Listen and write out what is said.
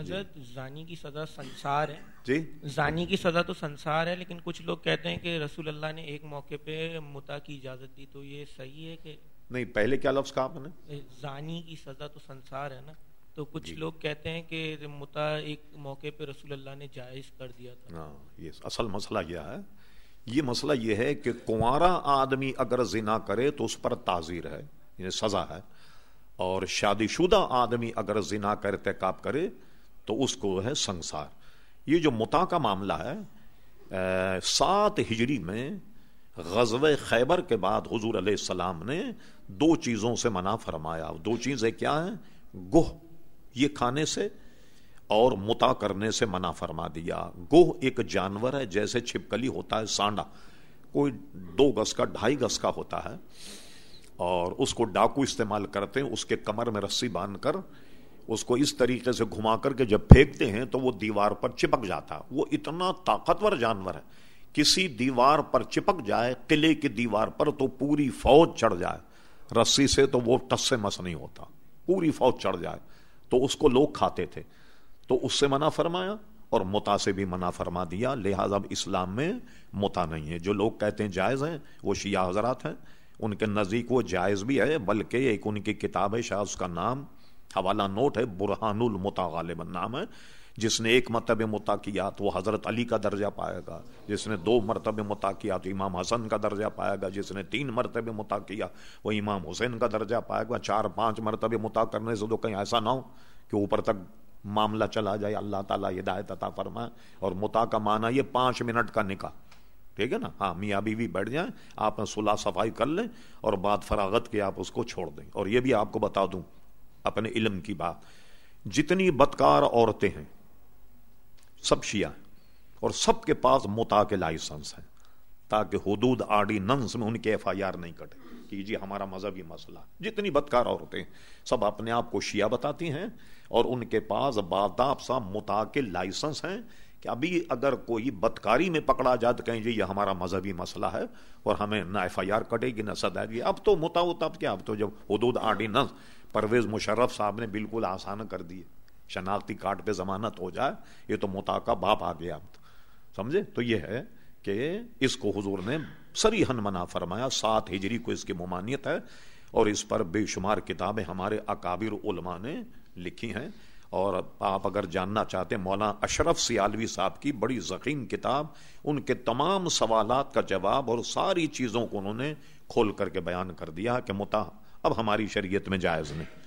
حضرت زانی کی سزا سنسار ہے۔ جی۔ زانی کی سزا تو سنسار ہے لیکن کچھ لوگ کہتے ہیں کہ رسول اللہ نے ایک موقع پہ متا کی اجازت دی تو یہ صحیح ہے کہ نہیں پہلے کیا لفظ کہا آپ نے؟ زانی کی سزا تو سنسار ہے نا۔ تو کچھ جی۔ لوگ کہتے ہیں کہ متا ایک موقع پہ رسول اللہ نے جائز کر دیا تھا۔ ہاں یہ اصل مسئلہ یہ ہے۔ یہ مسئلہ یہ ہے کہ کنوارا آدمی اگر زنا کرے تو اس پر تعزیر ہے یعنی سزا ہے۔ اور شادی شدہ آدمی اگر زنا کر ارتکاب کرے تو اس کو ہے سنسار۔ یہ جو متا کا معاملہ ہے سات ہجری میں غزوہ خیبر کے بعد حضور علیہ السلام نے دو چیزوں سے منع فرمایا۔ دو چیزیں کیا ہیں؟ گوہ، یہ کھانے سے اور متا کرنے سے منع فرما دیا۔ گوہ ایک جانور ہے، جیسے چھپکلی ہوتا ہے، سانڈا۔ کوئی دو گز کا، ڈھائی گز کا ہوتا ہے۔ اور اس کو ڈاکو استعمال کرتے ہیں، اس کے کمر میں رسی باندھ کر اس کو اس طریقے سے گھما کر کے جب پھینکتے ہیں تو وہ دیوار پر چپک جاتا وہ اتنا طاقتور جانور ہے۔ کسی دیوار پر چپک جائے، قلعے کی دیوار پر تو پوری فوج چڑھ جائے۔ رسی سے تو وہ ٹس سے مس نہیں ہوتا۔ پوری فوج چڑھ جائے۔ تو اس کو لوگ کھاتے تھے۔ تو اس سے منع فرمایا اور متا سے بھی منع فرما دیا۔ لہذا اب اسلام میں متا نہیں ہے۔ جو لوگ کہتے ہیں جائز ہیں، وہ شیعہ حضرات ہیں۔ ان کے نزدیک وہ جائز بھی ہے، بلکہ ایک ان کی کتاب ہے، شاہ، اس کا نام حوالہ نوٹ ہے برہان المتا غالباً نام ہے۔ جس نے ایک مرتبہ متا کیا تو وہ حضرت علی کا درجہ پائے گا۔ جس نے دو مرتبہ متا کیا تو امام حسن کا درجہ پائے گا۔ جس نے تین مرتبہ متا کیا وہ امام حسین کا درجہ پائے گا۔ چار پانچ مرتبہ متا کرنے سے تو کہیں ایسا نہ ہو کہ اوپر تک معاملہ چلا جائے۔ اللہ تعالیٰ ہدایت عطا فرمائے۔ اور متا کا معنی یہ پانچ منٹ کا نکاح۔ ٹھیک ہے نا؟ ہاں میاں بیوی بیٹھ جائیں، آپ صلح صفائی کر لیں اور بعد فراغت کے آپ اس کو چھوڑ دیں۔ اور یہ بھی آپ کو بتا دوں۔ اپنے علم کی بات۔ جتنی بدکار عورتیں ہیں، سب شیعہ ہیں اور سب کے پاس متا کے لائسنس ہیں تاکہ حدود آرڈیننس ننس میں ان کے ایف آئی آر نہیں کٹے۔ کہ جی ہمارا مذہبی مسئلہ جتنی بدکار عورتیں سب اپنے آپ کو شیعہ بتاتی ہیں اور ان کے پاس باداب سا متا کے لائسنس ہیں کہ ابھی اگر کوئی بدکاری میں پکڑا جائے تو کہیں جی یہ ہمارا مذہبی مسئلہ ہے اور ہمیں نہ ایف آئی آر کٹے گی، نہ سدا گی اب تو متا ہوتا اب کیا؟ اب تو جب حدود آڑی ننس پرویز مشرف صاحب نے بالکل آسان کر دیے شناختی کارڈ پہ ضمانت ہو جائے، یہ تو متا کا باپ آ گیا اب سمجھے؟ تو یہ ہے کہ اس کو حضور نے سری ہن منع فرمایا، سات ہجری کو اس کی ممانیت ہے اور اس پر بے شمار کتابیں ہمارے اکابر علماء نے لکھی ہیں۔ اور آپ اگر جاننا چاہتے ہیں، مولانا اشرف سیالوی صاحب کی بڑی ذخیم کتاب، ان کے تمام سوالات کا جواب اور ساری چیزوں کو انہوں نے کھول کر کے بیان کر دیا کہ متا، اب ہماری شریعت میں جائز نہیں۔